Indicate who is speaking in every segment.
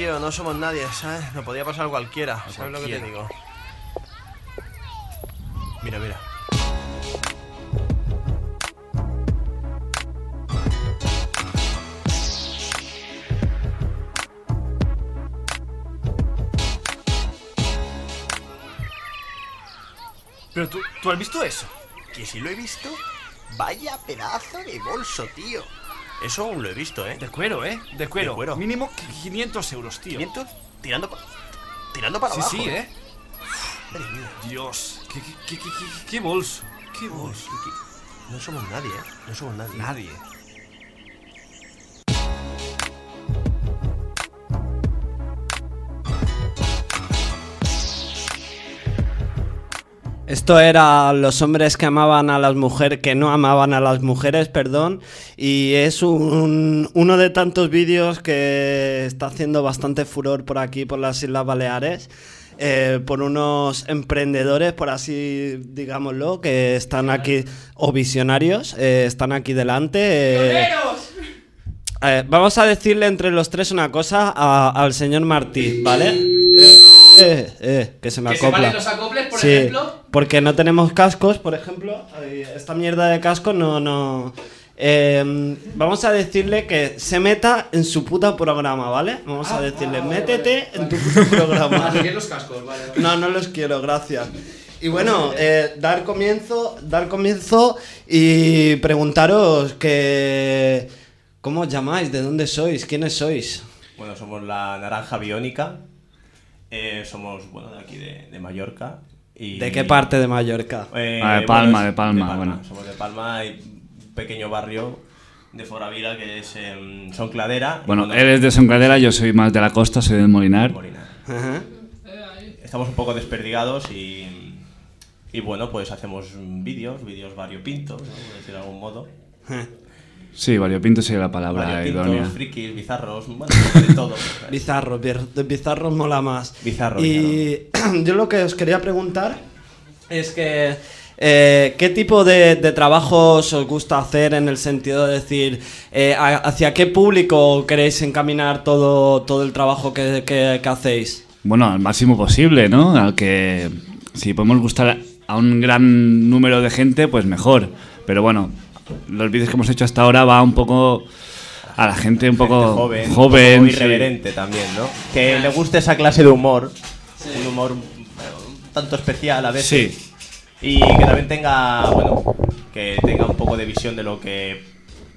Speaker 1: tío, no somos nadie, ¿sabes? Nos podía pasar cualquiera, ¿sabes lo que te digo? Mira, mira.
Speaker 2: Pero tú, ¿tú has visto eso?
Speaker 1: Que si lo he visto, vaya pedazo de bolso, tío. Eso aún lo he visto, ¿eh?
Speaker 2: De cuero, ¿eh? De cuero.
Speaker 1: De cuero.
Speaker 2: Mínimo 500 euros, tío.
Speaker 1: 500 tirando, pa- tirando para
Speaker 2: Sí,
Speaker 1: abajo.
Speaker 2: sí, ¿eh? Dios, qué, qué, qué, qué, qué- qué bolso. Qué bolso.
Speaker 1: No somos nadie, ¿eh? No somos nadie.
Speaker 2: Nadie.
Speaker 3: Esto era los hombres que amaban a las mujeres, que no amaban a las mujeres, perdón. Y es un- uno de tantos vídeos que está haciendo bastante furor por aquí, por las Islas Baleares. eh, por unos emprendedores, por así digámoslo, que están aquí, o visionarios, eh, están aquí delante. eh, eh, vamos a decirle entre los tres una cosa a- al señor Martí, ¿vale? Eh, eh, eh, que se me
Speaker 4: Que se
Speaker 3: acopla.
Speaker 4: valen los acoples, por
Speaker 3: Sí,
Speaker 4: ejemplo.
Speaker 3: Porque no tenemos cascos, por ejemplo. Esta mierda de casco no, no. Eh, vamos a decirle que se meta en su puta programa, ¿vale? Vamos a decirle, métete en tu puto programa.
Speaker 4: Ah, ¿quieres los cascos? Vale, vale.
Speaker 3: No, no los quiero, gracias. Y bueno, eh, dar comienzo, dar comienzo y preguntaros que ¿cómo os llamáis? ¿De dónde sois? ¿Quiénes sois?
Speaker 1: Bueno, somos la Naranja Biónica. Eh, somos, bueno, de aquí de, de Mallorca. Y,
Speaker 3: ¿De qué parte de Mallorca?
Speaker 1: Eh,
Speaker 5: Ah, de Palma, de Palma, bueno.
Speaker 1: Somos de Palma, hay un pequeño barrio de Foravira que es en Son Cladera. y
Speaker 5: Bueno, él es de Soncladera, yo soy más de la costa, soy del Molinar.
Speaker 1: Molinar.
Speaker 3: Ajá.
Speaker 1: Estamos un poco desperdigados y, y bueno, pues hacemos vídeos, vídeos variopintos, ¿no? por decir de algún modo.
Speaker 5: Sí, variopinto sería la palabra idónea.
Speaker 1: frikis, bizarros, bueno, de todo.
Speaker 3: Bizarro, bizarros mola más.
Speaker 1: Bizarro,
Speaker 3: Y yo lo que os quería preguntar es que eh, ¿qué tipo de, de trabajos os gusta hacer en el sentido de decir eh, a- hacia qué público queréis encaminar todo, todo el trabajo que, que- que hacéis?
Speaker 5: Bueno, al máximo posible, ¿no? Al que si podemos gustar a un gran número de gente, pues mejor. Pero bueno, los vídeos que hemos hecho hasta ahora va un poco a la gente un poco
Speaker 1: Gente joven,
Speaker 5: joven,
Speaker 1: un poco
Speaker 5: sí.
Speaker 1: irreverente también, ¿no? Que le guste esa clase de humor, un humor un tanto especial a veces.
Speaker 5: Sí.
Speaker 1: Y que también tenga, bueno, que tenga un poco de visión de lo que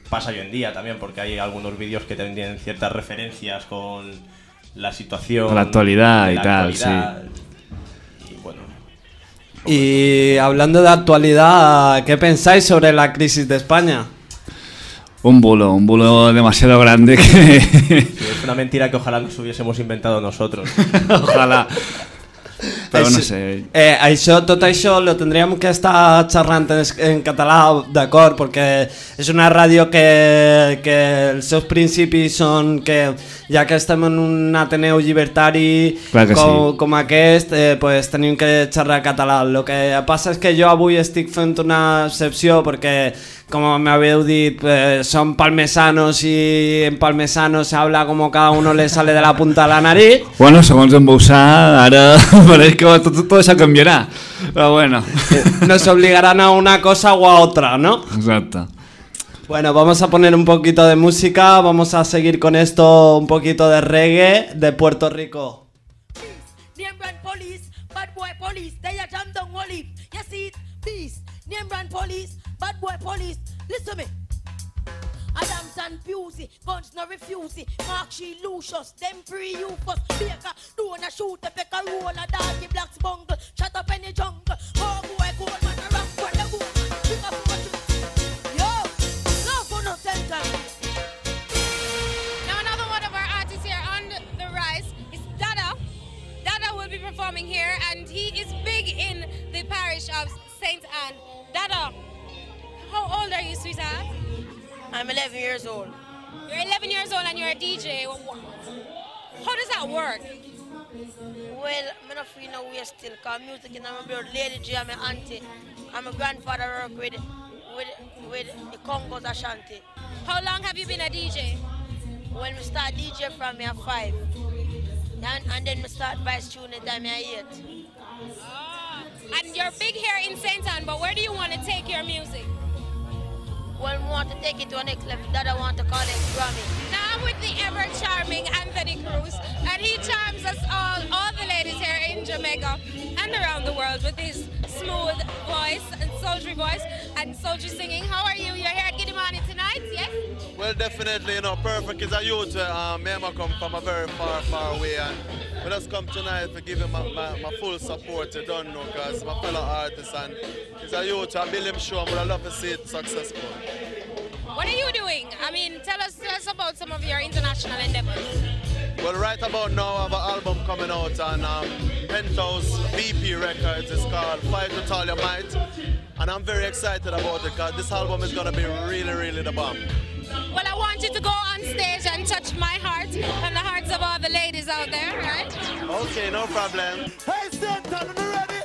Speaker 1: pasa hoy en día también, porque hay algunos vídeos que también tienen ciertas referencias con la situación.
Speaker 5: Con la actualidad y tal,
Speaker 1: actualidad. Bueno,
Speaker 3: Y hablando de actualidad, ¿qué pensáis sobre la crisis de España?
Speaker 5: Un bulo, un bulo demasiado grande que...
Speaker 1: sí, es una mentira que ojalá nos hubiésemos inventado nosotros.
Speaker 5: Ojalá. Però no sé.
Speaker 3: Eh, això, tot això lo tendríem que estar xerrant en, en català, d'acord, perquè és una ràdio que, que els seus principis són que ja que estem en un Ateneu llibertari com,
Speaker 5: sí.
Speaker 3: com aquest, eh, pues tenim que xerrar català. El que passa és que jo avui estic fent una excepció perquè, com m'haveu dit, eh, són palmesanos i en palmesano se habla como cada uno le sale de la punta de la nariz.
Speaker 5: Bueno, segons en Boussà, ara pareix que tot, tot això canviarà. Però bueno,
Speaker 3: Nos obligarán a una cosa o a otra, ¿no?
Speaker 5: exacte.
Speaker 3: Bueno, vamos a poner un poquito de música, vamos a seguir con esto, un poquito de reggae de Puerto Rico.
Speaker 4: Police, bad boy police, they a jam down Wally. You see it? Peace. Name brand police, bad boy police. Listen to me. Adams and Pusey, guns no refuse it. Mark she Lucius, them pre you. Baker, do a shoot, a peck a roll, a doggy blacks bungle. Shut up the jungle.
Speaker 6: Old are you, sweetheart?
Speaker 4: I'm 11 years old.
Speaker 6: You're 11 years old and you're a DJ. How does that work?
Speaker 4: Well, I'm not free no way still, cause music is my blood. Lady J, I'm my auntie. And my grandfather work with, with, with the Congos Ashanti.
Speaker 6: How long have you been a DJ?
Speaker 4: When we start DJ from me at five. And, and then we start vice tuning time at eight.
Speaker 6: Ah, and you're big here in St. Ann, but where do you want to take your music?
Speaker 4: We want to take it to a next level. That I want to call it Grammy.
Speaker 6: Now I'm with the ever charming Anthony Cruz, and he charms us all, all the ladies here in Jamaica and around the world with his smooth voice and sultry voice and sultry singing. How are you? You're here at Gidimani tonight, yes?
Speaker 7: Well, definitely, you know, perfect is a youth. Uh, me and I come from a very far, far away, and we just come tonight to give him my, my, my full support. You don't know, because my fellow artist, and he's a youth. I build him show, and I love to see it successful.
Speaker 6: What are you doing? I mean, tell us, tell us about some of your international endeavors.
Speaker 7: Well, right about now, I have an album coming out on um, Penthouse VP Records. It's called Fight with All Your Might, and I'm very excited about it because this album is gonna be really, really the bomb.
Speaker 6: Well, I want you to go on stage and touch my heart and the hearts of all the ladies out there, right?
Speaker 7: Okay, no problem.
Speaker 8: Hey, Satan, are you ready?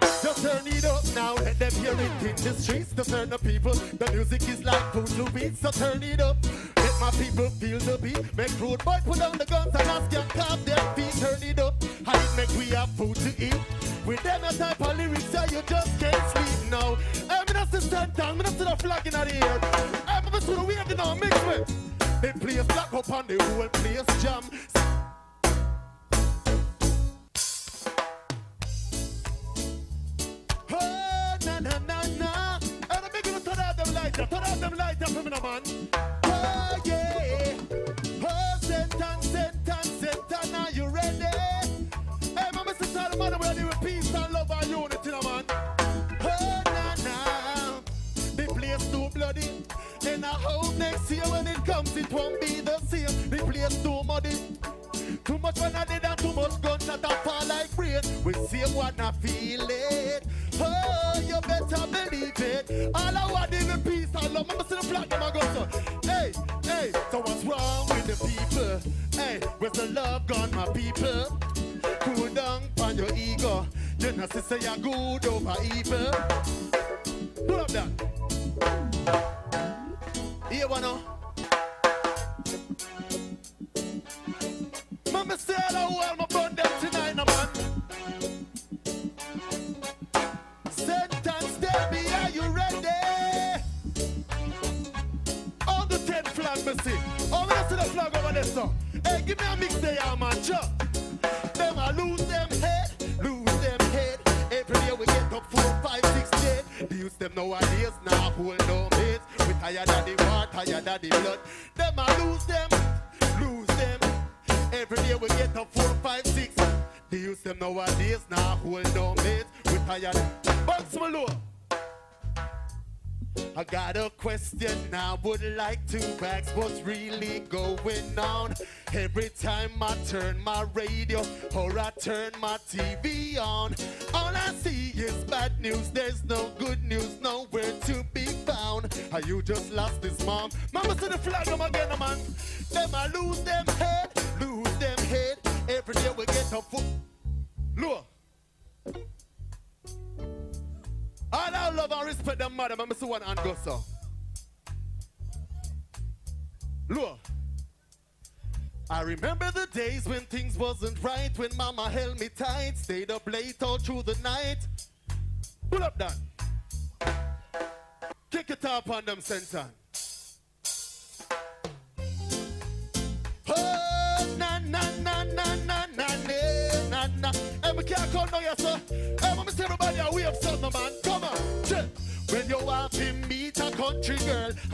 Speaker 8: Just turn it up now, let them hear it in the streets. To turn the people, the music is like food to beat, so turn it up. Let my people feel the beat. Make road boy put down the guns and ask them calm their feet. Turn it up, and it make we have food to eat. With them a type of lyrics, so you just can't sleep now. I'm eh, not the stand down, I'm not the flag in the air. I'm eh, the wave, you know, mix with. They place lock up on the whole place jam. Oh, na na na na. And I'm gonna turn out them lights, turn out them lights me, no man. Oh yeah. Oh, are you ready? Hey, mama, sister, the man, we're with peace and love and unity, man. I hope next year when it comes, it won't be the same. The place too muddy. Too much when I did and too much gunshot I fall like rain. We see what I feel it. Oh, you better believe it. All I want is the peace and love. The flag, them I go so. Hey, hey, so what's wrong with the people? Hey, where's the love gone, my people? Cool down on your ego. You know, say you're good over evil. Up that. I would like to ask what's really going on. Every time I turn my radio or I turn my TV on, all I see is bad news. There's no good news, nowhere to be found. Are you just lost this mom? Mama see the flag them again, man. Them I lose them head, lose them head. Every day we get a foot. Look. All I love and respect them mother, I'm one and go so. Look. I remember the days when things wasn't right, when mama held me tight, stayed up late all through the night. Pull up that. Kick it up on them center. Oh, na na na na na na na na. Hey, we can't come down here,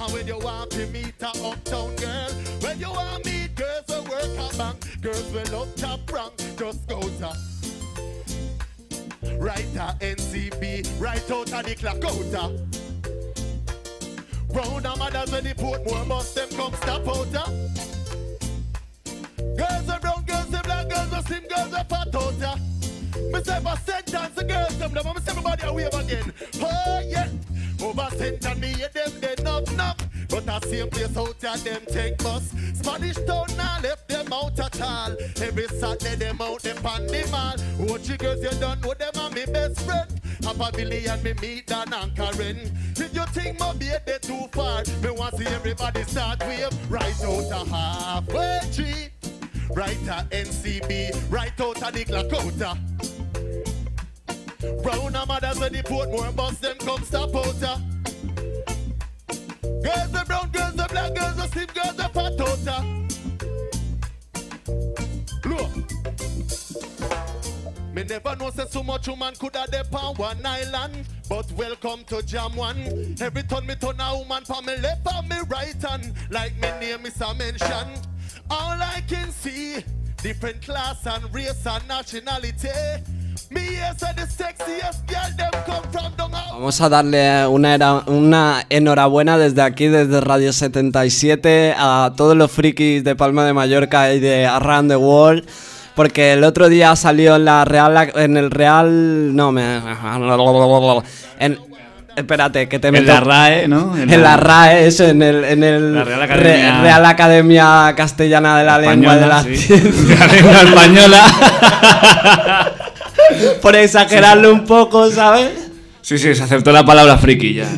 Speaker 8: and when you want to meet a uptown girl, when you want meet girls who work a bank, girls will love top rank, just go to right a NCB, right out of the clock out. Round a mothers when the Portmore bus them come stop out. Girls are brown, girls are black, girls are slim, girls are fat out. Me say for sentence, the girls them them, me say everybody a wave again. Oh yeah, over sentence me hear them they knock knock. But a same place out there them take bus. Spanish town now left them out at all. Every Saturday them out them on the mall. Watch you girls you done know them are me best friend. Half a billion me meet Dan and Karen. If you think my beard they too far, me want see everybody start wave right out a halfway tree. Right a NCB, right out a the clock out a. Mothers when the Portmore bus them come stop out. Girls are brown, girls are black, girls are slim, girls are fat out. Look. Me never know say so much woman could have dep on one island. But welcome to Jam One. Every time me turn a woman for me left and me right hand. Like me name is a mention. All I can see, different class and race and nationality.
Speaker 3: Vamos a darle una, era- una enhorabuena desde aquí, desde Radio 77, a todos los frikis de Palma de Mallorca y de Around the World. Porque el otro día salió en la Real. En el Real. No, me. En, espérate, que te
Speaker 5: En
Speaker 3: meto-
Speaker 5: la RAE, ¿no?
Speaker 3: En, la RAE, eso, en el. En el
Speaker 5: La Real
Speaker 3: Re-
Speaker 5: Academia-
Speaker 3: Real Academia Castellana de la Lengua de la
Speaker 5: sí.
Speaker 3: Ciencia.
Speaker 5: La lengua española.
Speaker 3: Por exagerarlo un poco, ¿sabes?
Speaker 5: Sí, sí, se aceptó la palabra friki ya.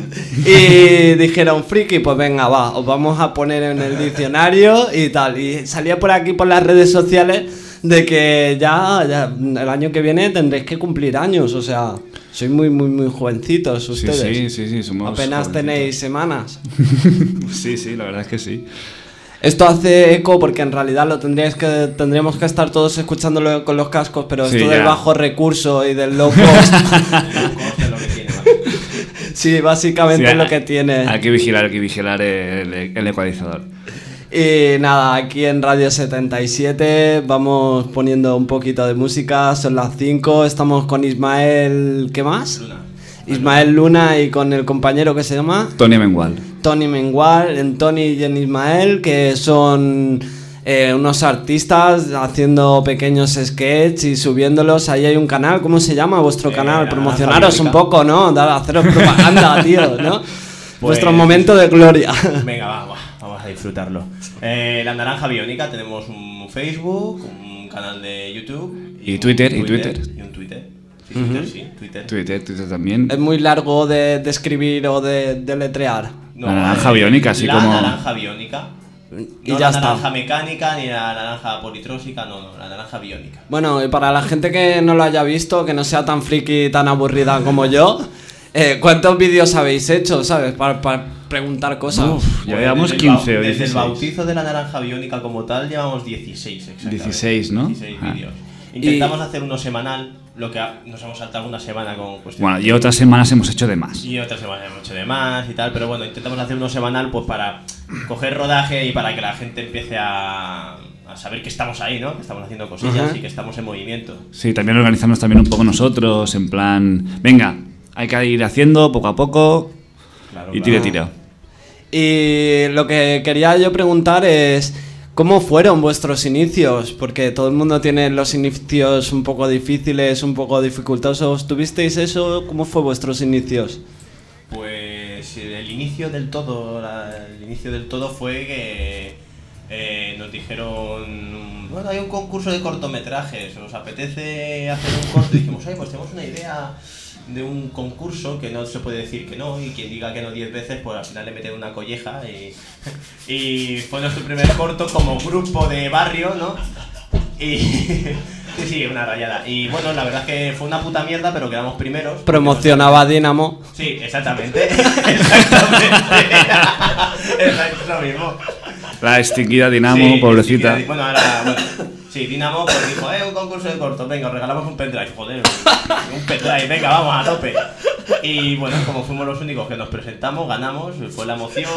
Speaker 3: Y dijeron, friki, pues venga, va, os vamos a poner en el diccionario y tal. Y salía por aquí por las redes sociales de que ya, ya el año que viene tendréis que cumplir años. O sea, sois muy, muy, muy jovencitos
Speaker 5: Sí,
Speaker 3: ustedes.
Speaker 5: sí, sí, sí, somos
Speaker 3: Apenas
Speaker 5: jovencitos.
Speaker 3: tenéis semanas.
Speaker 5: Sí, sí, la verdad es que sí.
Speaker 3: Esto hace eco porque en realidad lo tendríais que tendríamos que estar todos escuchándolo con los cascos, pero
Speaker 5: Sí,
Speaker 3: esto del bajo recurso y del low cost. sí, básicamente
Speaker 5: Sí,
Speaker 3: es lo que tiene.
Speaker 5: Hay que vigilar, hay que vigilar el, el ecualizador.
Speaker 3: Y nada, aquí en Radio 77 vamos poniendo un poquito de música, son las 5, estamos con Ismael, ¿qué más? Ismael Luna y con el compañero que se llama
Speaker 5: Tony Mengual.
Speaker 3: Tony Mengual, en Tony y en Ismael, que son eh, unos artistas haciendo pequeños sketches y subiéndolos. Ahí hay un canal, ¿cómo se llama vuestro canal?
Speaker 1: La
Speaker 3: Promocionaros un poco, ¿no? Dar, haceros propaganda, tío, ¿no?
Speaker 1: Pues-
Speaker 3: Vuestro momento de gloria.
Speaker 1: Venga, va, va, vamos a disfrutarlo. Eh, la Naranja Biónica, tenemos un Facebook, un canal de YouTube.
Speaker 5: Y
Speaker 1: un
Speaker 5: Twitter, y Twitter.
Speaker 1: Y un Twitter. Sí, Twitter,
Speaker 3: Ujú.
Speaker 1: sí, Twitter.
Speaker 5: Twitter, Twitter también.
Speaker 3: Es muy largo de, de escribir o de, de letrear.
Speaker 1: No,
Speaker 5: La naranja
Speaker 1: eh,
Speaker 5: biónica, así
Speaker 1: la
Speaker 5: como-
Speaker 1: naranja biónica.
Speaker 3: Y
Speaker 1: no
Speaker 3: ya
Speaker 1: la
Speaker 3: está.
Speaker 1: naranja mecánica ni la naranja politrósica, no, no, la naranja biónica.
Speaker 3: Bueno, y para la gente que no lo haya visto, que no sea tan friki y tan aburrida como yo, eh, ¿cuántos vídeos habéis hecho, sabes? Para, para preguntar cosas.
Speaker 5: Uf, ya
Speaker 1: Pues
Speaker 5: llevamos
Speaker 1: desde el bau-
Speaker 5: 15 o
Speaker 1: Desde
Speaker 5: 16.
Speaker 1: el bautizo de la naranja biónica como tal, llevamos 16, exactamente.
Speaker 5: 16, ¿no?
Speaker 1: 16
Speaker 5: Ah.
Speaker 1: vídeos. Intentamos hacer uno semanal, lo que ha- nos hemos saltado una semana con cuestiones
Speaker 5: Bueno, y otras semanas hemos hecho de más.
Speaker 1: y otra semana hemos hecho de más y tal, pero bueno, intentamos hacer uno semanal pues para coger rodaje y para que la gente empiece a, a saber que estamos ahí, ¿no? Que estamos haciendo cosillas y que estamos en movimiento.
Speaker 5: Sí, también organizamos también un poco nosotros, en plan, venga, hay que ir haciendo poco a poco. y tire, tira.
Speaker 3: Y lo que quería yo preguntar es, ¿cómo fueron vuestros inicios? Porque todo el mundo tiene los inicios un poco difíciles, un poco dificultosos. ¿Tuvisteis eso? ¿Cómo fue vuestros inicios?
Speaker 1: Pues eh, el inicio del todo, el inicio del todo fue que eh, nos dijeron, bueno, hay un concurso de cortometrajes, ¿os apetece hacer un corto? Y dijimos, ay, pues tenemos una idea de un concurso que no se puede decir que no, y quien diga que no 10 veces, pues al final le meten una colleja y, y fue nuestro primer corto como grupo de barrio, ¿no? Y sí, sí, una rayada. Y bueno, la verdad es que fue una puta mierda, pero quedamos primeros.
Speaker 3: Promocionaba Dinamo.
Speaker 1: Sí, exactamente. exactamente. Exacto, es lo mismo.
Speaker 5: La extinguida Dinamo,
Speaker 1: Sí,
Speaker 5: pobrecita.
Speaker 1: bueno, ahora, bueno. Sí, Dinamo pues dijo, eh, un concurso de corto, venga, os regalamos un pendrive, joder, un pendrive, venga, vamos a tope. Y bueno, como fuimos los únicos que nos presentamos, ganamos, fue la emoción,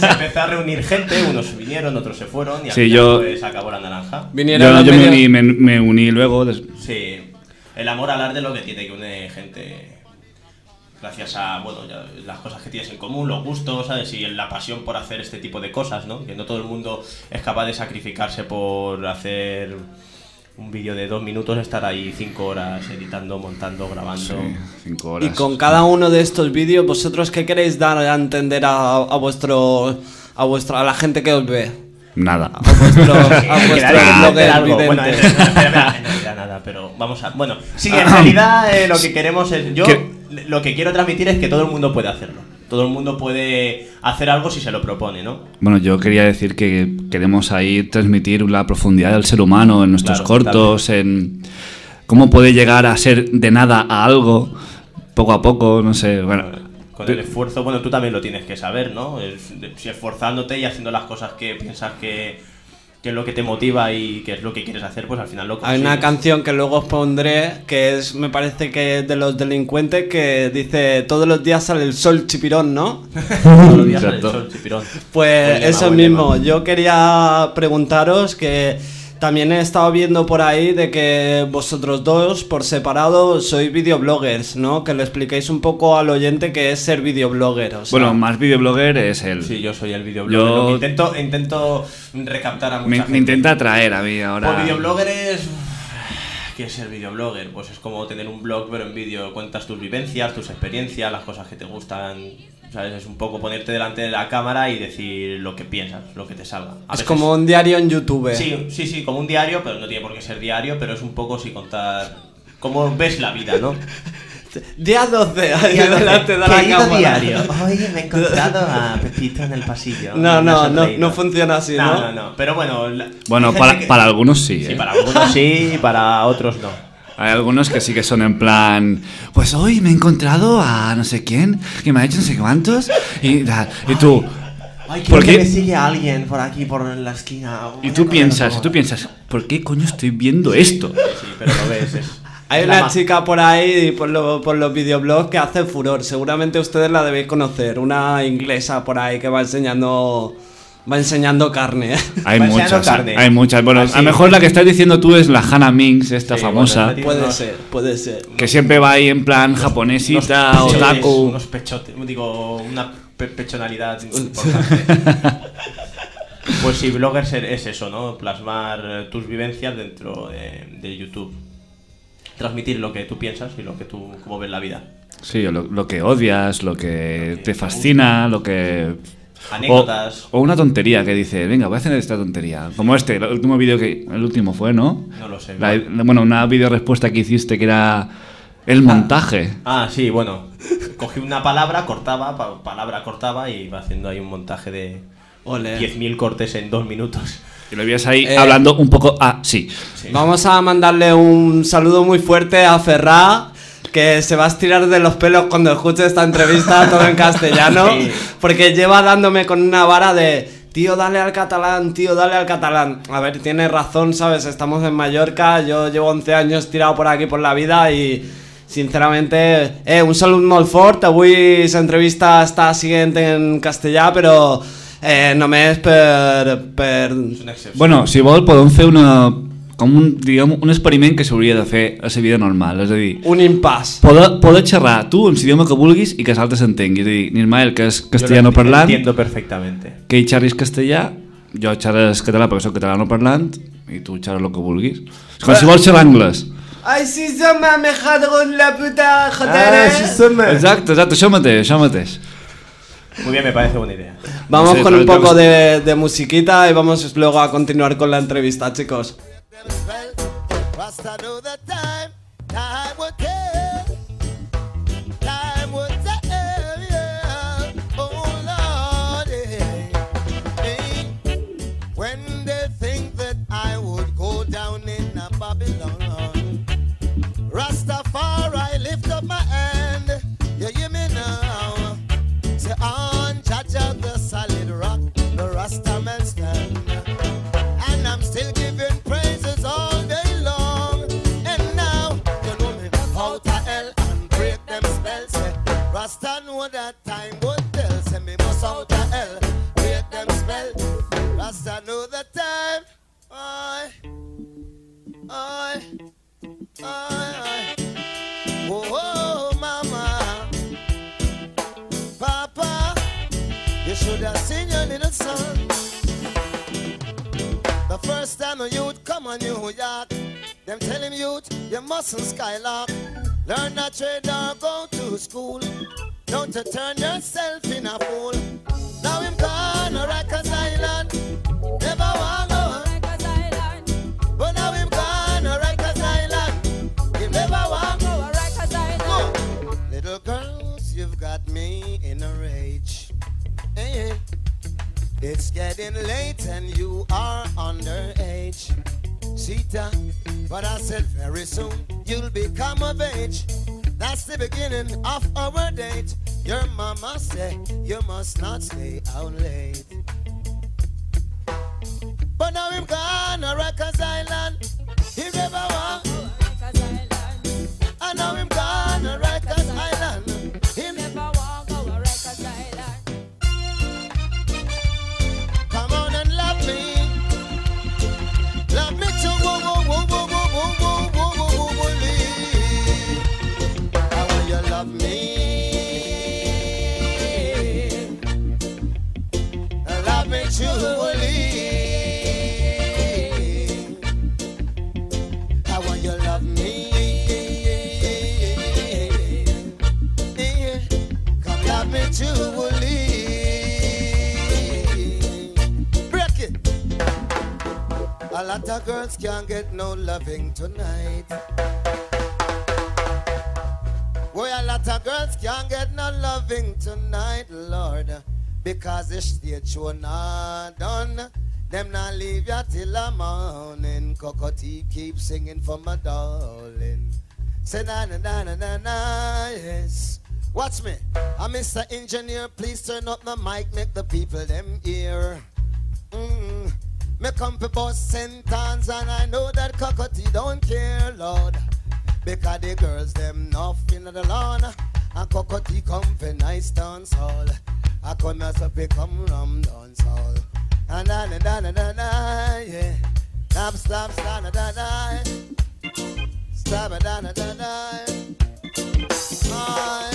Speaker 1: se empezó a reunir gente, unos vinieron, otros se fueron y al
Speaker 5: Sí,
Speaker 1: final
Speaker 5: yo-
Speaker 1: pues acabó la naranja.
Speaker 5: Yo, yo me, uní, me, me uní luego. des-
Speaker 1: Sí, el amor al arte es lo que tiene que une gente gracias a bueno ya, las cosas que tienes en común, los gustos, ¿sabes? Y la pasión por hacer este tipo de cosas, ¿no? Que no todo el mundo es capaz de sacrificarse por hacer un vídeo de dos minutos, estar ahí cinco horas editando, montando, grabando.
Speaker 5: cinco
Speaker 3: Y con cada uno de estos vídeos, ¿vosotros qué queréis dar a entender a, a vuestro a vuestra a la gente que os ve?
Speaker 5: Nada.
Speaker 3: A vuestro, a vuestro.
Speaker 1: Bueno,
Speaker 3: vidente.
Speaker 1: en realidad- en realidad nada, pero vamos a. Bueno, sí, en realidad eh, lo que queremos es. Yo
Speaker 5: ¿Qué?
Speaker 1: Lo que quiero transmitir es que todo el mundo puede hacerlo. Todo el mundo puede hacer algo si se lo propone, ¿no?
Speaker 5: Bueno, yo quería decir que queremos ahí transmitir la profundidad del ser humano en nuestros
Speaker 1: Claro,
Speaker 5: cortos, en cómo puede llegar a ser de nada a algo, poco a poco, no sé, bueno.
Speaker 1: Con el esfuerzo, bueno, tú también lo tienes que saber, ¿no? Si esforzándote y haciendo las cosas que piensas que, que es lo que te motiva y que es lo que quieres hacer, pues al final lo
Speaker 3: Hay
Speaker 1: consigues.
Speaker 3: una canción que luego os pondré que es, me parece que es de los delincuentes que dice todos los días sale el sol chipirón, ¿no?
Speaker 1: Todos los días sale el sol, chipirón.
Speaker 3: Pues eso mismo, yo quería preguntaros que también he estado viendo por ahí de que vosotros dos por separado sois videobloggers, ¿no? Que le expliquéis un poco al oyente qué es ser videoblogger. o sea.
Speaker 5: Bueno, más videoblogger es el.
Speaker 1: Sí, yo soy el videoblogger. Lo que
Speaker 5: Yo
Speaker 1: intento, intento recaptar a mucha
Speaker 5: me,
Speaker 1: gente.
Speaker 5: me intenta atraer a mí ahora.
Speaker 1: Pues videoblogger es... ¿Qué es ser videoblogger? Pues es como tener un blog, pero en vídeo cuentas tus vivencias, tus experiencias, las cosas que te gustan. ¿Sabes? Es un poco ponerte delante de la cámara y decir lo que piensas, lo que te salga. A
Speaker 3: es
Speaker 1: veces-
Speaker 3: como un diario en YouTube.
Speaker 1: Sí, sí, sí, como un diario, pero no tiene por qué ser diario, pero es un poco si contar cómo ves la vida, ¿no?
Speaker 3: Día 12, ahí
Speaker 1: Día 12.
Speaker 3: delante de la cámara.
Speaker 1: diario, hoy me he encontrado a Pepito en el pasillo.
Speaker 3: No, no, no, no funciona así, ¿no?
Speaker 1: No, no, no. Pero bueno. la-
Speaker 5: Bueno, para,
Speaker 1: que-
Speaker 5: para algunos sí.
Speaker 1: Sí,
Speaker 5: ¿eh?
Speaker 1: para algunos sí y para otros no.
Speaker 5: Hay algunos que sí que son en plan, pues hoy me he encontrado a no sé quién, que me ha hecho no sé cuántos, y, tal. y tú,
Speaker 1: Ay,
Speaker 5: ¿por
Speaker 1: que
Speaker 5: qué?
Speaker 1: me sigue alguien por aquí, por la esquina.
Speaker 5: Y tú piensas, y tú piensas, ¿por qué coño estoy viendo esto?
Speaker 1: Sí, pero lo ves. Es,
Speaker 3: Hay una chica por ahí por, lo- por los videoblogs que hace furor. Seguramente ustedes la debéis conocer. Una inglesa por ahí que va enseñando va enseñando carne.
Speaker 5: Hay
Speaker 1: Va enseñando
Speaker 5: muchas,
Speaker 1: carne.
Speaker 5: hay muchas. Bueno, a lo mejor la que estás diciendo tú es la Hannah Minx, esta
Speaker 1: Sí,
Speaker 5: famosa,
Speaker 1: bueno,
Speaker 3: puede
Speaker 1: unos-
Speaker 3: ser, puede ser.
Speaker 5: que siempre va ahí en plan japonesita,
Speaker 1: unos pechotes,
Speaker 5: otaku.
Speaker 1: Unos pechotes, digo, una pe- pechonalidad importante. Pues sí, blogger ser- es eso, ¿no? Plasmar eh, tus vivencias dentro de, de YouTube. Transmitir lo que tú piensas y lo que tú, cómo ves la vida.
Speaker 5: Sí, lo, lo que odias, lo que te fascina, lo que...
Speaker 1: Anécdotas.
Speaker 5: O, o una tontería que dice, venga, voy a hacer esta tontería. Como este, el último vídeo que... El último fue, ¿no?
Speaker 1: No lo sé.
Speaker 5: La- bueno, una video respuesta que hiciste que era el montaje.
Speaker 1: Ah, sí, bueno. Cogí una palabra, cortaba, pa- palabra cortaba y iba haciendo ahí un montaje de
Speaker 3: Ole.
Speaker 1: 10.000 cortes en dos minutos.
Speaker 5: Y lo veías ahí
Speaker 3: Eh,
Speaker 5: hablando un poco así.
Speaker 3: Vamos a mandarle un saludo muy fuerte a Ferrá, que se va a estirar de los pelos cuando escuche esta entrevista todo en castellano,
Speaker 1: Sí.
Speaker 3: porque lleva dándome con una vara de... Tío, dale al catalán, tío, dale al catalán. A ver, tiene razón, ¿sabes? Estamos en Mallorca, yo llevo 11 años tirado por aquí por la vida y... Sinceramente, eh, un saludo molt fort. Avui l'entrevista està siguent en castellà, però eh, només per... per...
Speaker 5: Bueno, si vol podem fer una, com un, diguem, un experiment que s'hauria de fer a la vida normal, és a dir...
Speaker 3: Un impàs.
Speaker 5: Poder, poder xerrar tu en l'idioma que vulguis i que l'altre s'entengui. És a dir, Nismael, que és castellano parlant,
Speaker 1: Entiendo perfectamente.
Speaker 5: que ell xerris castellà, jo xerres català perquè soc catalano parlant, i tu xerres el que vulguis. És com si vols xerrar anglès.
Speaker 3: Ay, si se me ha dejado la puta
Speaker 1: Ah, sí,
Speaker 3: joder.
Speaker 5: Exacte, exacte, això mateix, això mateix.
Speaker 1: Muy bien, me parece buena idea.
Speaker 3: Vamos
Speaker 5: Sí,
Speaker 3: con un poco de, de musiquita y vamos luego a continuar con la entrevista, chicos.
Speaker 9: Rasta know the time, time will tell. A youth come on New York, them tell him youth, you mustn't skylark. Learn a trade or go to school. Don't you turn yourself in a fool. Now him gone to Rikers Island. Never want go Rikers Island. But now him gone to Rikers Island. He never want go Rikers Island. Little girls, you've got me in a rage. Hey, hey. It's getting late and you are underage. Sita, but I said very soon you'll become of age. That's the beginning of our date. Your mama said you must not stay out late. But now him gone to Rikers Island. He never walk. And now him gone to Rikers girls can't get no loving tonight. Boy, a lot of girls can't get no loving tonight, Lord. Because the stage show not done. Them not leave ya till the morning. Cocoa Tea keep singing for my darling. Say na na na na na na, yes. Watch me. I'm Mr. Engineer. Please turn up the mic, make the people them hear. Mm. Me come for boss sentence and I know that Cocoa Tea don't care, Lord. Because the girls them nothing in the lawn and Cocoa Tea come for nice dance hall. I come as a come rum dance hall. And na na na na na na yeah. Stop stop stop na na na. Stop na na na na. Aye.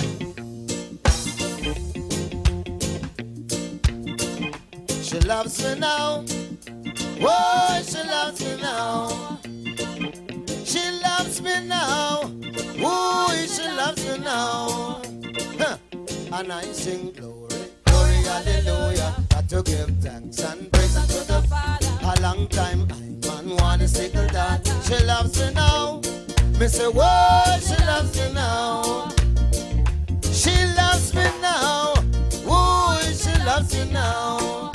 Speaker 9: She loves me now. Whoa, she loves me now. She loves me now. Whoa, she loves me now. And I sing glory, glory, hallelujah. Got to give thanks and praise the Father. A long time I man wanna that. She loves me now. Me say, whoa, she loves me now. She loves me now. Whoa, she loves me now.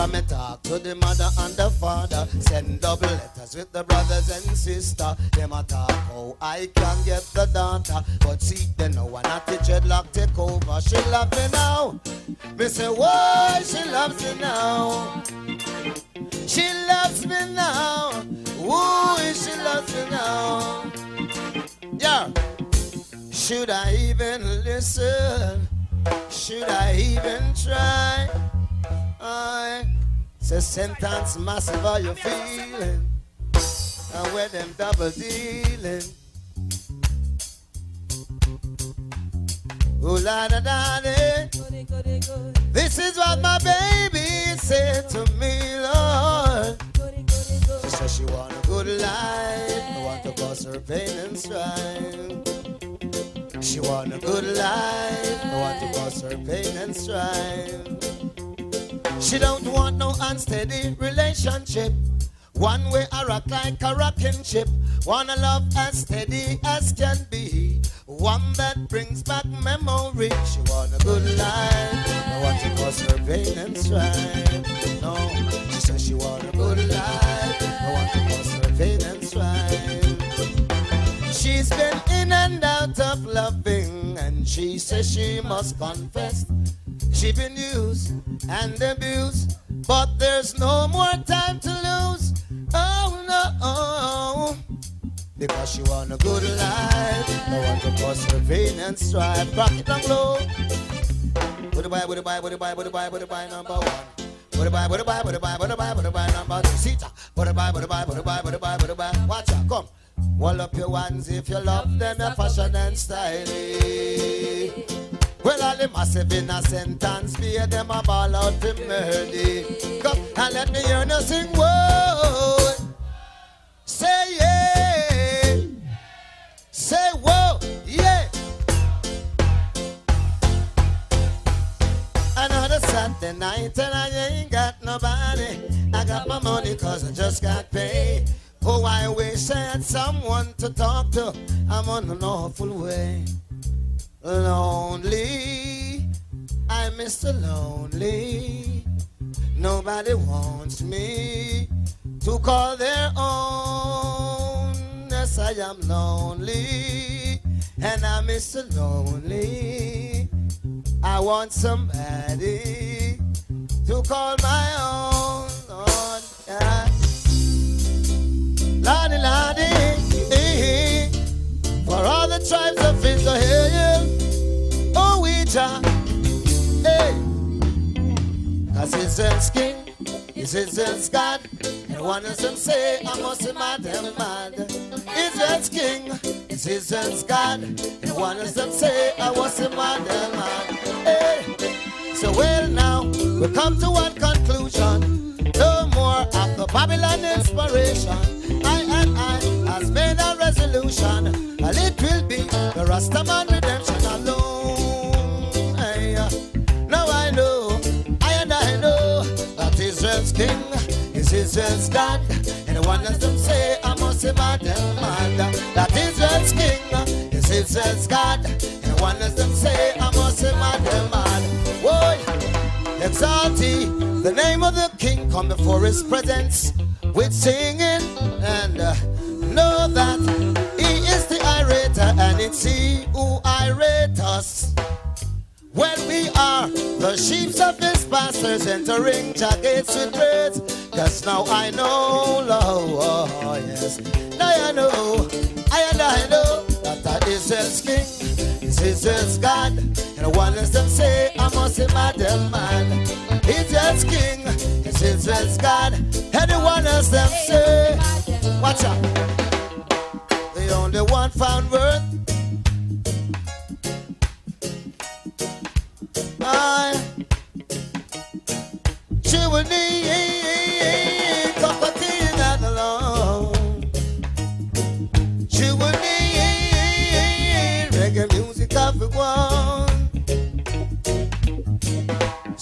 Speaker 9: Eh. After me talk to the mother and the father, send double letters with the brothers and sister. Them a talk how I can get the daughter, but see they know one at the dreadlock take over. She love me now. Me say, why she loves me now? She loves me now. Ooh, she loves me now. Yeah. Should I even listen? Should I even try? I Say sentence massive, how you feeling? And where them double dealing? Ooh la da da. This is what my baby said to me, Lord. She said she want a good life, I want to cause her pain and strife. She want a good life, I want to cause her pain and strife. She don't want no unsteady relationship. One way I rock like a rocking ship. Wanna love as steady as can be. One that brings back memory. She want a good life. I want to cause her pain and strife. No, she says she want a good life. I want to cause her pain and strife. She's been in and out of loving, and she says she must confess. She been used and abused, but there's no more time to lose. Oh no, because she want a good life. I want to cause her pain and strife. Rock it down low. The buy, the buy, the buy, the buy, the buy, number one. The buy, the buy, the buy, the buy, the buy, number two. Sita. The buy, the buy, the buy, the buy, the buy. Watch out, come. Wall up your ones if you love them, your fashion and style. Well, all the massive in a sentence, be them a ball out for murder. Come and let me hear you sing, whoa. Say yeah. Say whoa, yeah. Another Saturday night and I ain't got nobody. I got my money cause I just got paid. Oh, I wish I had someone to talk to. I'm on an awful way. Lonely, I'm Mr. Lonely. Nobody wants me to call their own. Yes, I am lonely, and I'm Mr. Lonely. I want somebody to call my own. Lord, yeah. For all the tribes of Israel, oh, we hey, king, is Israel's God, and one of them say, I must be mad and mad. Israel's king, is Israel's God, and one of them say, I was a mad and mad. Hey, so well now, we come to one conclusion, no more of the Babylon inspiration. I and I has made a resolution, and it will be the Rastaman King is Israel's God, and one of them say I must say, mad and mad. That Israel's king is Israel's God, and one of them say I must say, mad and mad. Whoa, exalt the name of the King, come before His presence with singing and uh, know that He is the irater and it's He who irate us. When we are the sheep His pastors entering jackets with praise, cause now I know, Lord, yes, now I know, I and I know that that Israel's King. Is Israel's God, and one is them say I must be mad and man. Israel's King is Israel's God, and the one them say, watch out, the only one found worth. I,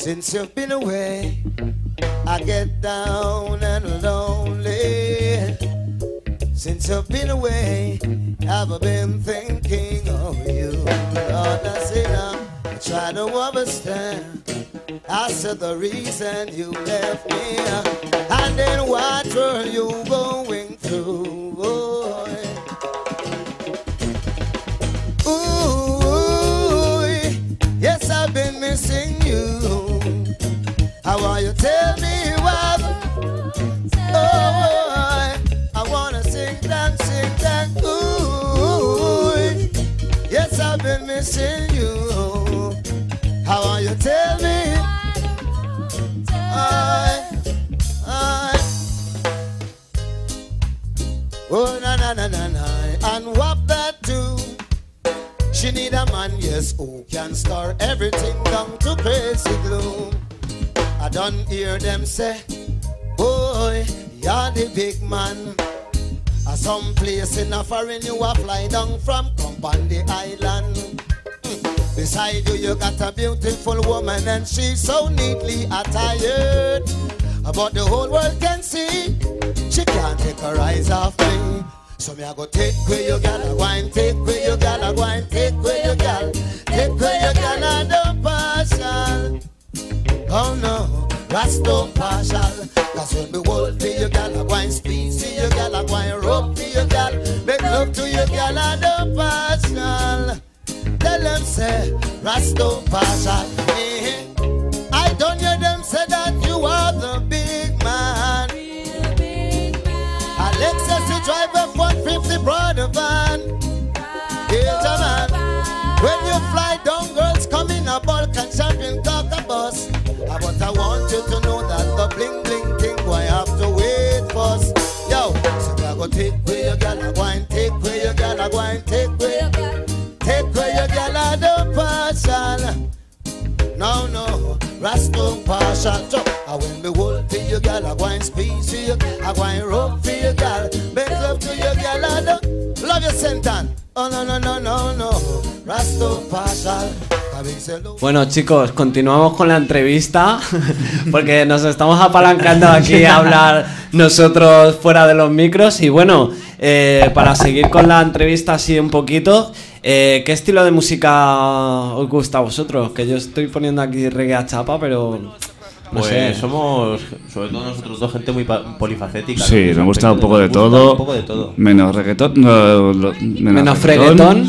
Speaker 9: Since you've been away, I get down and lonely. Since you've been away, I've been thinking of you. Lord, I say now, I try to understand. I said the reason you left me, uh, and then what were you going through? Hear them say, boy, you're the big man. A some place in a foreign you a fly down from come on the island. Mm. Beside you, you got a beautiful woman and she's so neatly attired. But the whole world can see she can't take her eyes off me. So me I go take where you gal a wine, take where you gal a wine, take where you gal, take where you gal a do partial. Oh no, no partial. Cause when me hold for you gal a wine, speed for you gal a wine, rope for you gal, make love to you gal a don't partial. Tell them say, Rasto partial. Eh, I don't hear them say that you are the big man. Alexis, you drive a 150 brother van. Partial. So, I when me hold for you, gal, I go and speak to you, I go and rope for you, gal. Make love to I do. Love your sentan. Oh, no, no, no, no, no. Rascal partial.
Speaker 3: Bueno chicos, continuamos con la entrevista porque nos estamos apalancando aquí a hablar nosotros fuera de los micros y bueno, eh, para seguir con la entrevista así un poquito, eh, ¿qué estilo de música os gusta a vosotros? Que yo estoy poniendo aquí reggae a chapa, pero no
Speaker 1: Pues
Speaker 3: sé.
Speaker 1: somos, sobre todo nosotros dos, gente muy pa- polifacética.
Speaker 5: Sí,
Speaker 1: ¿no?
Speaker 5: nos gusta un poco de todo.
Speaker 1: Un poco de todo.
Speaker 5: Menos reggaetón. no, lo- menos,
Speaker 3: Menos freguetón.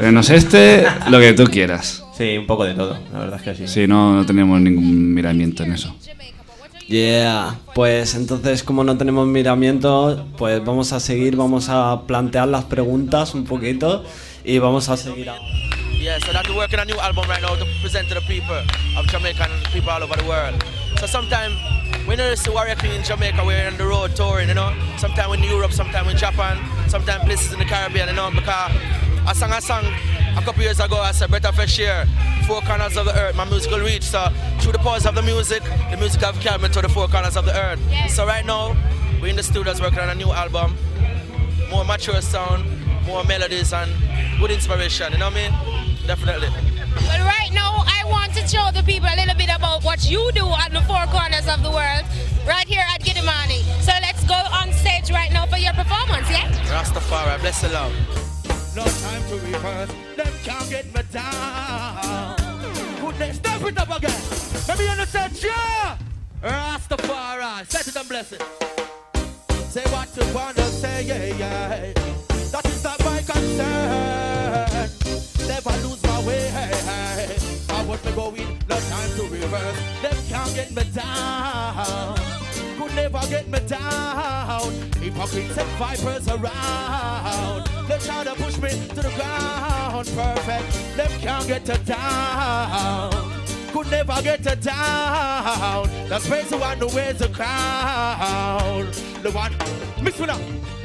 Speaker 5: Menos este, lo que tú quieras.
Speaker 1: Sí, un poco de todo, la verdad es que sí.
Speaker 5: Sí, no, no tenemos ningún miramiento en eso.
Speaker 3: Yeah, pues entonces como no tenemos miramiento, pues vamos a seguir, vamos a plantear las preguntas un poquito y vamos a seguir. a-
Speaker 10: Yeah, so that we're working on a new album right now to present to the people of Jamaica and people all over the world. So sometimes we know this Warrior King in Jamaica, we're on the road touring, you know. Sometimes in Europe, sometimes in Japan, sometimes places in the Caribbean, you know, because I sang a song a couple years ago, I said better fresh air, four corners of the earth, my musical reach. So through the pause of the music, the music have carried me to the four corners of the earth. So right now, we're in the studios working on a new album, more mature sound, more melodies and good inspiration, you know what I mean? Definitely.
Speaker 6: But right now, I want to show the people a little bit about what you do on the four corners of the world, right here at Gidimani. So let's go on stage right now for your performance, yeah?
Speaker 10: Rastafari, bless the love.
Speaker 9: No time to reverse. Them can't get me down. Good next, step it up again. Let me understand, yeah. Rastafari, set it and bless it. Say what you wanna say, yeah, yeah. That is not my concern. Never lose my way. I want me going, no time to reverse. Them can't get me down. Could never get me down. Hypocrites and vipers around. They try to push me to the ground. Perfect. Them can't get it down. Could never get it down. The one who wears the crown. The one. Mix it.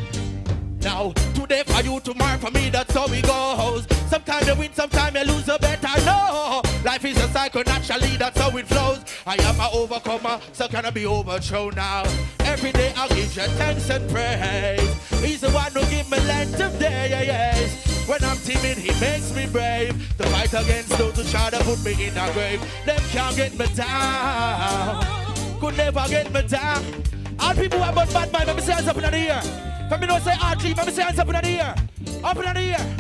Speaker 9: Now, today for you, tomorrow for me, that's how it goes. Sometimes you win, sometimes you lose, a better know. Life is a cycle, naturally, that's how it flows. I am an overcomer, so can I be overthrown now? Every day I'll give you thanks and praise. He's the one who give me length of days. When I'm timid, he makes me brave. To fight against those who try to put me in a grave. Them can't get me down. Could never get me down. All people have got bad mind, let me say up in the air. For me don't say RG, let me say hands up in the air. Up in the air.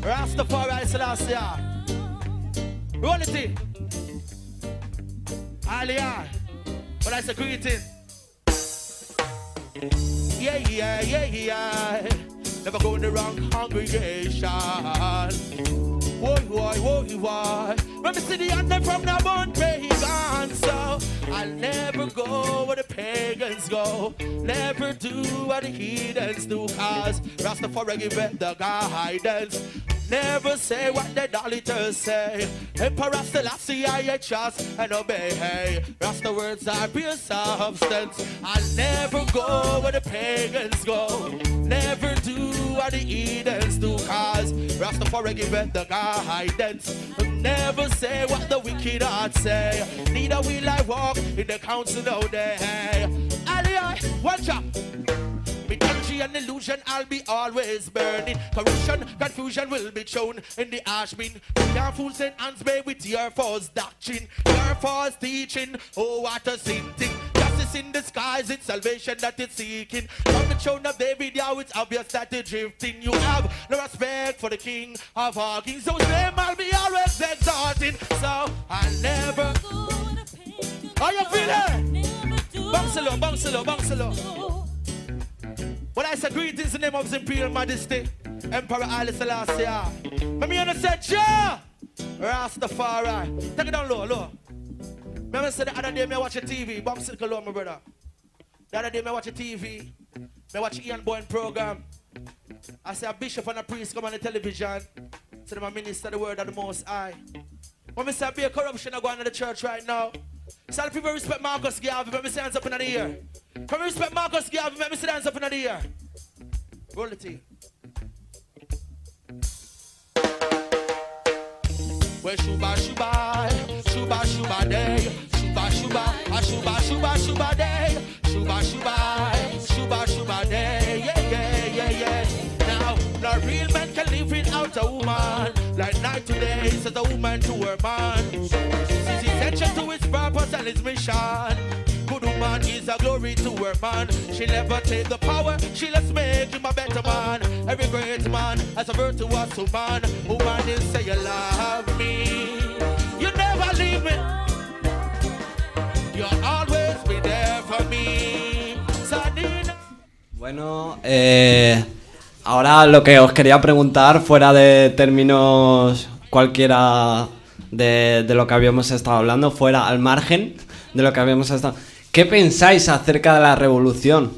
Speaker 9: Rastafari Selassie. Roll it in. Aliyah. But I say greeting. Yeah, yeah, yeah, yeah. Never go in the wrong congregation. Whoa, whoa, whoa, whoa. Let me see the anthem from the born pagan. So I'll never go where the pagans go. Never do what the heathens do. Cause Rastafari give the guidance. Never say what the idolatrous say. Emperor Selassie, I trust and obey. Hey, Rasta words are pure substance. I'll never go where the pagans go.
Speaker 10: Never do what the heathens do, cause Rastafari give it the guidance. Never say what the wicked heart say. Neither will I walk in the council all day. Aliyah, watch. With energy and illusion, I'll be always burning. Corruption, confusion will be shown in the ash bin. Your fools and hands made with your false doctrine, your false teaching. Oh, what a sin thing. Justice in disguise, it's salvation that it's seeking. From the throne of David, yeah, it's obvious that it's drifting. You have no respect for the king of all kings. So name I'll be always exalting. So I never. How you feeling? Bounce a low, bounce a low, bounce a low. When I say greetings in the name of His Imperial Majesty, Emperor Haile Selassie. Let me understand, yeah! Rastafari. Take it down low, low. Remember say the other day me watch a TV, Bob Circle low, my brother. The other day me watch a TV, me watch Ian Boyne program. I say a bishop and a priest come on the television. So them a minister the word of the most high. When me say a corruption I go on in the church right now. So if people respect Marcus Garvey, let me say hands up in the air. Come respect Marcus Garvey, let me say hands up in the air. Roll the tea. Well, shuba shuba, shuba shuba day, shuba shuba, a shuba shuba shuba day, shuba shuba, shuba shuba day, yeah yeah yeah yeah. Now, the real man can live without a woman, like night to day, says a woman to her man. She's essential to his purpose and his mission. A glory to her. She never take the power, she better. Every great has a you me. You'll always be there for me.
Speaker 3: Bueno, eh, ahora lo que os quería preguntar, fuera de términos cualquiera de lo que habíamos estado hablando, fuera al margen de lo que habíamos estado. ¿Qué pensáis acerca de la revolución?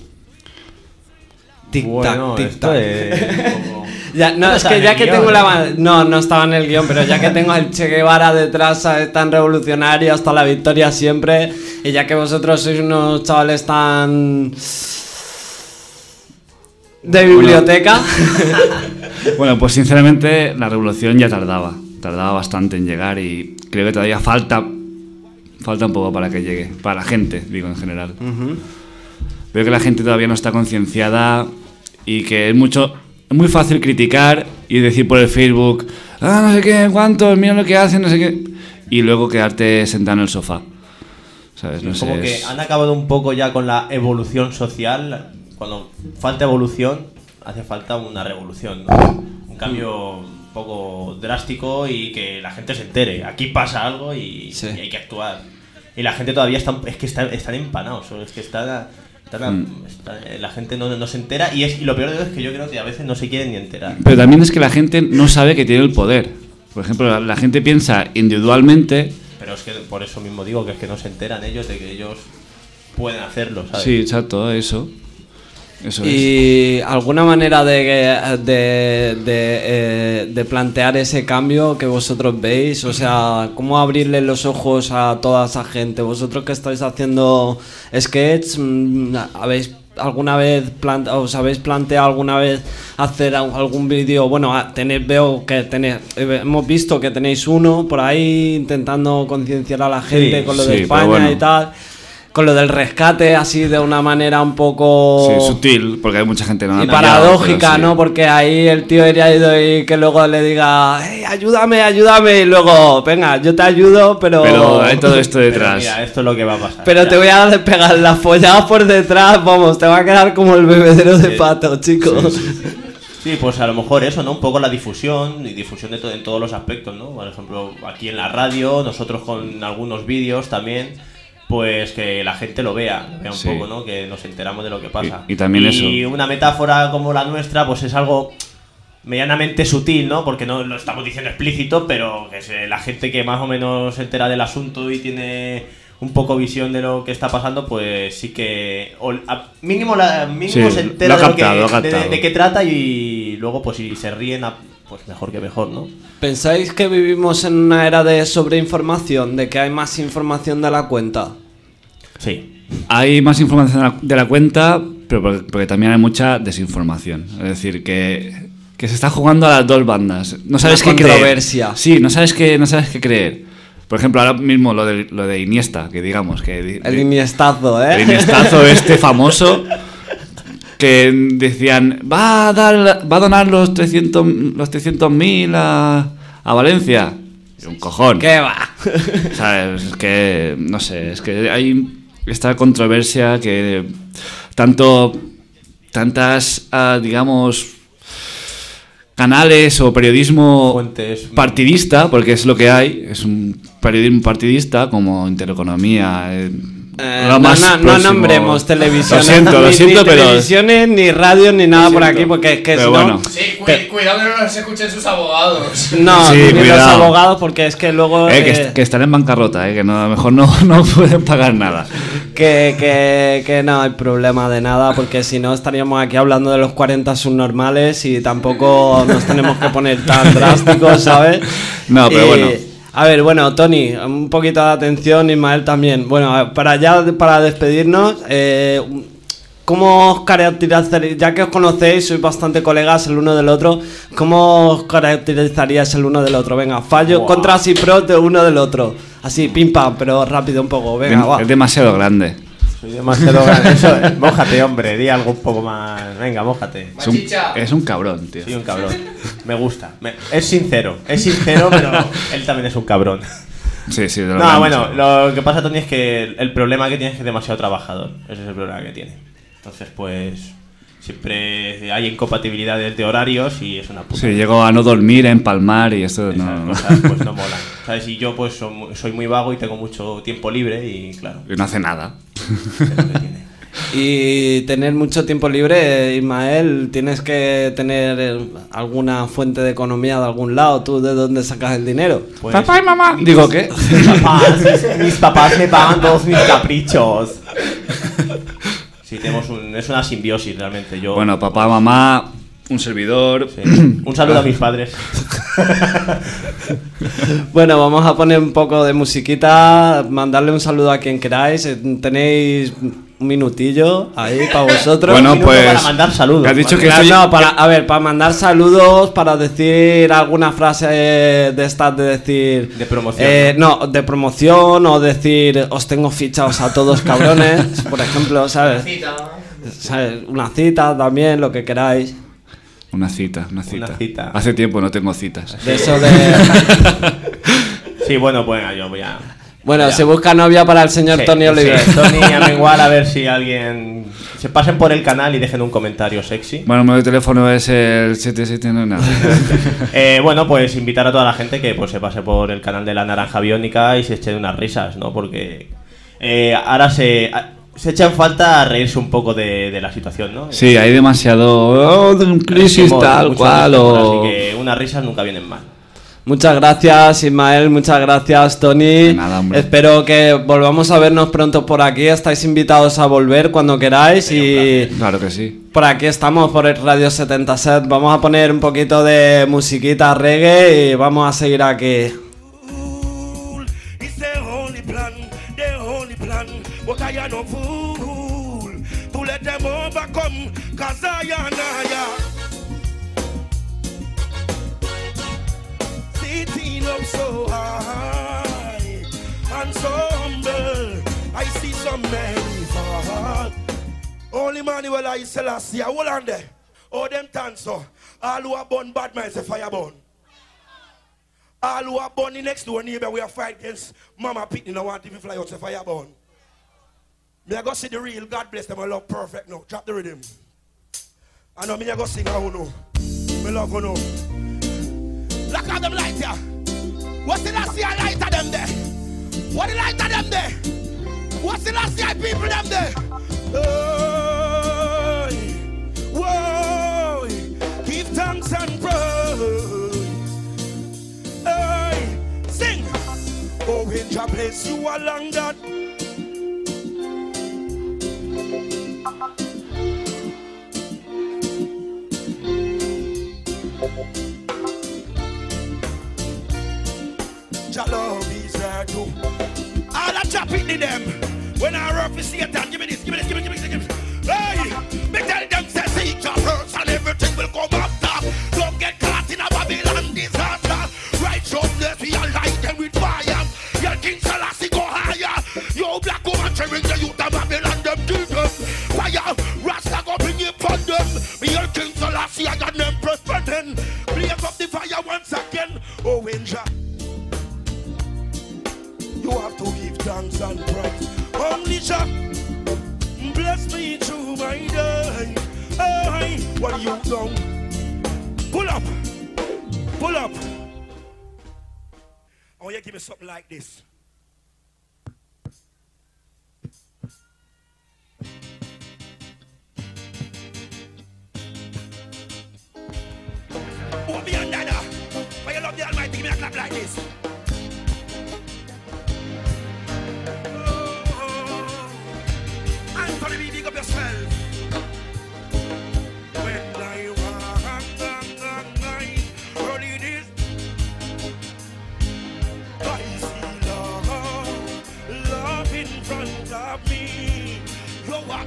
Speaker 3: Tic tac,
Speaker 1: Bueno,
Speaker 3: tic tac. Ya, no,
Speaker 1: No
Speaker 3: es que ya que
Speaker 1: guion,
Speaker 3: tengo la
Speaker 1: ¿no?
Speaker 3: ma- No, no estaba en el guion, pero ya que tengo al Che Guevara detrás, tan revolucionario hasta la victoria siempre, y ya que vosotros sois unos chavales tan. de biblioteca.
Speaker 5: Bueno, pues sinceramente la revolución ya tardaba, tardaba bastante en llegar y creo que todavía falta, falta un poco para que llegue, para la gente, digo en general. Veo que la gente todavía no está concienciada y que es mucho, es muy fácil criticar y decir por el Facebook, ah, no sé qué, cuántos, mira lo que hacen, no sé qué, y luego quedarte sentado en el sofá. ¿Sabes? No sé.
Speaker 1: Como que
Speaker 5: es-
Speaker 1: han acabado un poco ya con la evolución social. Cuando falta evolución, hace falta una revolución. ¿no? Un cambio un poco drástico y que la gente se entere. Aquí pasa algo y, y hay que actuar. Y la gente todavía está, es que está- están empanados. Es que está, están-
Speaker 5: Mm.
Speaker 1: está- la gente no, no se entera. Y, es, y lo peor de todo es que yo creo que a veces no se quieren ni enterar.
Speaker 5: Pero también es que la gente no sabe que tiene el poder. Por ejemplo, la, la gente piensa individualmente.
Speaker 1: Pero es que por eso mismo digo que es que no se enteran ellos de que ellos pueden hacerlo, ¿sabes?
Speaker 5: Sí, exacto, eso. Eso es.
Speaker 3: Y alguna manera de, de, de, eh, de plantear ese cambio que vosotros veis, o sea, cómo abrirle los ojos a toda esa gente. Vosotros que estáis haciendo sketch, mm, ¿habéis alguna vez plan- os habéis planteado alguna vez hacer al- algún vídeo? Bueno, a- tenéis, veo que tenéis, eh, hemos visto que tenéis uno por ahí intentando concienciar a la gente
Speaker 5: Sí,
Speaker 3: con lo
Speaker 5: sí,
Speaker 3: de España
Speaker 5: bueno.
Speaker 3: y tal. Con lo del rescate, así de una manera un poco.
Speaker 5: Sí, sutil, porque hay mucha gente no
Speaker 3: Y paradójica,
Speaker 5: sí.
Speaker 3: ¿no? Porque ahí el tío iría ido y que luego le diga, hey, ayúdame, ayúdame, y luego, venga, yo te ayudo, pero.
Speaker 5: Pero hay todo esto
Speaker 1: Pero
Speaker 5: detrás.
Speaker 1: mira, esto es lo que va a pasar.
Speaker 3: Pero
Speaker 1: Ya.
Speaker 3: te voy a pegar la follada por detrás, vamos, te va a quedar como el bebedero de pato, chicos.
Speaker 1: Sí, pues a lo mejor eso, ¿no? Un poco la difusión y difusión de to- en todos los aspectos, ¿no? Por ejemplo, aquí en la radio, nosotros con algunos vídeos también, pues que la gente lo vea, vea un
Speaker 5: Sí.
Speaker 1: poco, ¿no? Que nos enteramos de lo que pasa.
Speaker 5: Y- y también
Speaker 1: Y
Speaker 5: eso.
Speaker 1: una metáfora como la nuestra, pues es algo medianamente sutil, ¿no? Porque no lo estamos diciendo explícito, pero que se- la gente que más o menos se entera del asunto y tiene un poco visión de lo que está pasando, pues sí que o- a- mínimo, la, mínimo
Speaker 5: Sí,
Speaker 1: se entera de, lo que-
Speaker 5: captado, lo ha
Speaker 1: de- de-
Speaker 5: captado.
Speaker 1: de qué trata y luego pues si se ríen, a- pues mejor que mejor, ¿no?
Speaker 3: ¿Pensáis que vivimos en una era de sobreinformación, de que hay más información de la cuenta?
Speaker 1: Sí.
Speaker 5: Hay más información de la- de la cuenta, pero porque, porque también hay mucha desinformación. Es decir, que, que se está jugando a las dos bandas. No sabes
Speaker 3: Una
Speaker 5: qué creer.
Speaker 3: controversia.
Speaker 5: Sí, no sabes qué, no sabes qué creer. Por ejemplo, ahora mismo lo de, lo de Iniesta, que digamos que...
Speaker 3: El iniestazo, ¿eh?
Speaker 5: el iniestazo este famoso que decían va a dar va a donar los 300 los 300.000 a, a Valencia Y un cojón
Speaker 3: ¿Qué va?
Speaker 5: ¿Sabes? Es que no sé es que hay esta controversia que tanto tantas ah, digamos canales o periodismo
Speaker 1: Fuentes.
Speaker 5: partidista porque es lo que hay es un periodismo partidista como Intereconomía eh, lo
Speaker 3: no,
Speaker 5: más
Speaker 3: no- no nombremos televisiones.
Speaker 5: Lo siento, lo
Speaker 3: ni-
Speaker 5: siento,
Speaker 3: ni
Speaker 5: pero.
Speaker 3: televisiones, ni radio, ni nada por aquí, porque es que
Speaker 5: Pero
Speaker 3: si no-
Speaker 5: bueno.
Speaker 11: Sí, cu- cuidado que no nos escuchen sus abogados.
Speaker 3: No,
Speaker 5: Sí,
Speaker 3: ni los
Speaker 5: cuidado.
Speaker 3: abogados, porque es que luego.
Speaker 5: Eh, que,
Speaker 3: eh,
Speaker 5: est- que están en bancarrota, eh, que no, a lo mejor no, no pueden pagar nada.
Speaker 3: que, que- que no hay problema de nada, porque si no estaríamos aquí hablando de los 40 subnormales y tampoco nos tenemos que poner tan drásticos, ¿sabes?
Speaker 5: No, pero
Speaker 3: Y,
Speaker 5: bueno.
Speaker 3: A ver, bueno, Tony, un poquito de atención, Ismael también. Bueno, para ya para despedirnos, eh, ¿cómo os caracterizaríais, ya que os conocéis, sois bastante colegas el uno del otro, ¿cómo os caracterizaríais el uno del otro? Venga, fallo, contras y pros de uno del otro. Así, pim pam, pero rápido un poco, venga,
Speaker 5: es demasiado grande.
Speaker 1: Soy demasiado grande. Eso, eh, mójate, hombre, di algo un poco más. Venga, mójate.
Speaker 5: Es un, es un cabrón, tío.
Speaker 1: Soy un cabrón. Me gusta. Me- es sincero. Es sincero, pero él también es un cabrón.
Speaker 5: Sí, sí, de lo
Speaker 1: No,
Speaker 5: grande.
Speaker 1: bueno, lo que pasa, Tony, es que el problema que tiene es que es demasiado trabajador. Ese es el problema que tiene. Entonces, pues. Siempre hay incompatibilidades de horarios y es una puta.
Speaker 5: Sí, llego a no dormir, a empalmar y esto no,
Speaker 1: cosas pues no molan. ¿Sabes? Y yo pues soy mu- soy muy vago y tengo mucho tiempo libre y claro.
Speaker 5: y no hace nada.
Speaker 3: Y tener mucho tiempo libre, Ismael, tienes que tener eh, alguna fuente de economía de algún lado. ¿Tú de dónde sacas el dinero?
Speaker 1: Pues-
Speaker 5: Papá y mamá. Digo, ¿qué?
Speaker 1: Mis papás, mis, mis papás me pagan todos mis caprichos. Tenemos un, es una simbiosis realmente. Yo,
Speaker 5: Bueno, papá, mamá, un servidor.
Speaker 1: Un saludo a mis padres.
Speaker 3: Bueno, vamos a poner un poco de musiquita, mandarle un saludo a quien queráis. eh, Tenéis un minutillo ahí para vosotros.
Speaker 5: Bueno, pues,
Speaker 3: para mandar saludos.
Speaker 5: has dicho que
Speaker 3: Claro, no, para, a ver, para mandar saludos, para decir alguna frase de estas de decir.
Speaker 1: De promoción,
Speaker 3: eh, no, de promoción o decir os tengo fichados a todos cabrones, por ejemplo, ¿sabes? ¿Sabes? Una cita también, lo que queráis.
Speaker 5: Una cita, una cita.
Speaker 1: Una cita.
Speaker 5: Hace tiempo no tengo citas.
Speaker 3: De eso de.
Speaker 1: Sí, bueno, pues venga, yo voy a.
Speaker 3: Bueno,
Speaker 1: a-
Speaker 3: se busca novia para el señor
Speaker 1: Sí,
Speaker 3: Tony
Speaker 1: sí,
Speaker 3: Oliver.
Speaker 1: Tony, llama igual a ver si alguien. Se pasen por el canal y dejen un comentario sexy.
Speaker 5: Bueno, de teléfono es el 779. no.
Speaker 1: Eh, bueno, pues invitar a toda la gente que pues se pase por el canal de la Naranja Biónica y se echen unas risas, ¿no? Porque eh, ahora se, a- se echa en falta reírse un poco de, de la situación, ¿no?
Speaker 5: Sí, hay demasiado. Oh, de un crisis tal cual. O...
Speaker 1: Así que unas risas nunca vienen mal.
Speaker 3: Muchas gracias Ismael, muchas gracias Tony. Espero que volvamos a vernos pronto por aquí. Estáis invitados a volver cuando queráis y
Speaker 5: Claro que sí.
Speaker 3: por aquí estamos por el Radio 77. Vamos a poner un poquito de musiquita reggae y vamos a seguir aquí.
Speaker 8: I am I am I. Sitting up so high and so humble. I see so many fall. Only Manuel I Selassie, hold on there. All them dance so. Oh. All who are born bad man is a fire burn. All who are born the next door neighbor, we are fight against Mama Pitney. No want to fly out fire burn. Me I go see the real. God bless them. I love perfect now. Drop the rhythm. I know me I go sing. I know. Me love you know. Look at them light here. What's the last year light of them there? What the light of them there? What's the last year people them there? Oh, whoa, give thanks and praise. Hey, sing. Oh, in your place you along that. angel love is there too. All I chop it to them. When I rough is Satan, give me this, give me this, give me this, give me this. Hey, me tell them, say, seek your first and everything will come up. Give and praise. Only Jah, bless me through my day. Hey, what you done? Pull up, pull up. Oh, you give me something like this. Who be under that? Why you love the Almighty? Give me a clap like this. I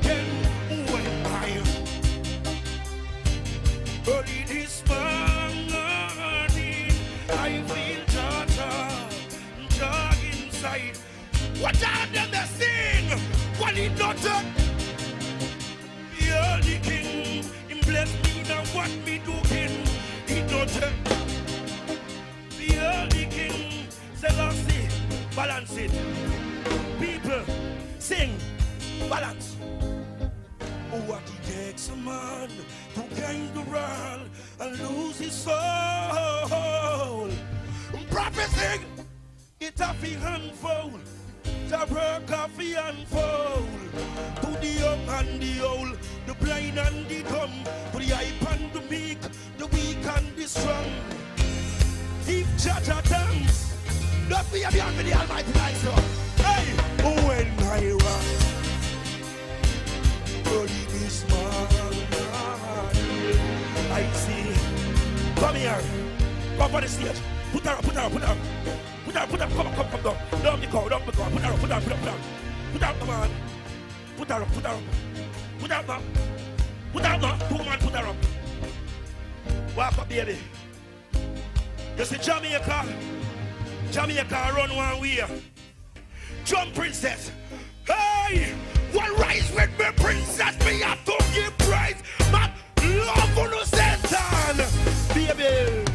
Speaker 8: early this morning, I feel Georgia, inside. What are them they sing? What it not king. Bless me now what me. He not the king. Balance it. People, sing, balance. Oh, what it takes a man to gain the world and lose his soul. Prophecy, it a fi unfold. The work of fi unfold. To the young and the old, the blind and the dumb, to the hype and the meek, the weak and the strong. If Jaja dance, not be a beyond the Almighty like so. Hey, when I run early this morning. I see. Come here. Come on the stage. Put her up, put her up, put her up. Put her up, put her up. Come on, come, come down. Down the down the up, put her up, put her up, put her up. Put her up, come on. Put her up, put her up. Put her up now. Put her up now. Two man, put her up. Walk up, baby. You see Jamaica? Jamaica run one way. Jump princess. Hey! One rise with me, princess. Me have to give praise. My love on the Satan. Baby.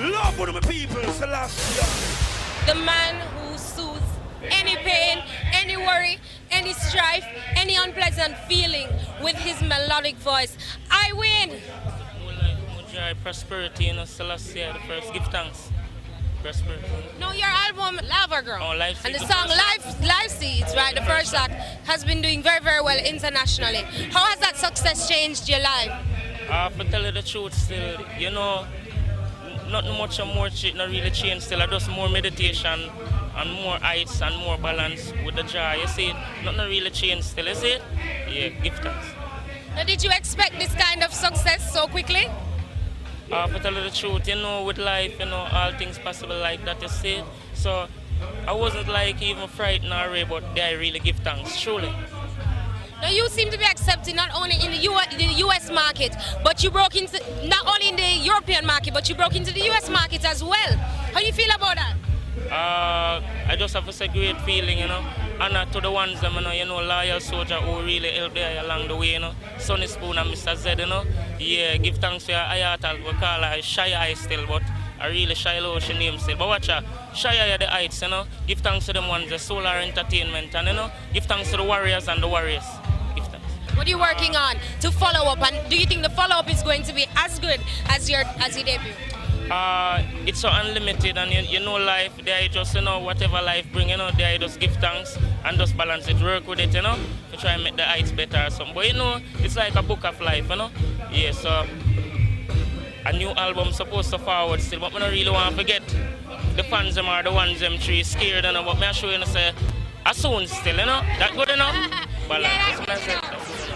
Speaker 8: Love on my people, Celestia.
Speaker 6: The man who soothes any pain, any worry, any strife, any unpleasant feeling with his melodic voice. I win.
Speaker 12: Joy, prosperity, you know, Selassie, the first. Give thanks. Prosperity.
Speaker 6: No, your album Lava Girl.
Speaker 12: Oh, Life
Speaker 6: and the song Life Life Seeds, right? The first track has been doing very, very well internationally. How has that success changed your life?
Speaker 12: Uh, for tell you the truth, still, you know, n- nothing much or more not really changed still. I just more meditation and more heights and more balance with the joy. You see, nothing really changed still, is it? Yeah, give thanks.
Speaker 6: Now, did you expect this kind of success so quickly?
Speaker 12: Uh, for tell you the truth, you know, with life, you know, all things possible like that, you see. So I wasn't like even frightened or worried, but I really give thanks, truly.
Speaker 6: Now, you seem to be accepted not only in the, U- the US market, but you broke into, not only in the European market, but you broke into the US market as well. How do you feel about that?
Speaker 12: Uh, I just have a great feeling, you know. Honor uh, to the ones them, you know, you know, loyal soldier who really helped there along the way, you know. Sonny Spoon and Mr. Z, you know. Yeah, give thanks to your Ayatal, we call her Shy Eye still, but I really shy low she name still. But watch her, Shy Eye the heights, you know. Give thanks to them ones, the Solar Entertainment, and you know, give thanks to the Warriors and the Warriors.
Speaker 6: What are you working on to follow up? And do you think the follow up is going to be as good as your as your debut?
Speaker 12: Uh, it's so unlimited and you, you know life there you just you know whatever life bring you know there you just give thanks and just balance it work with it you know to try and make the heights better or something. But you know it's like a book of life you know. Yeah so a new album supposed to forward still but I don't really want to forget. The fans them are the ones them three scared you know but me I show you know say as soon still you know that good enough balance. That's what I said.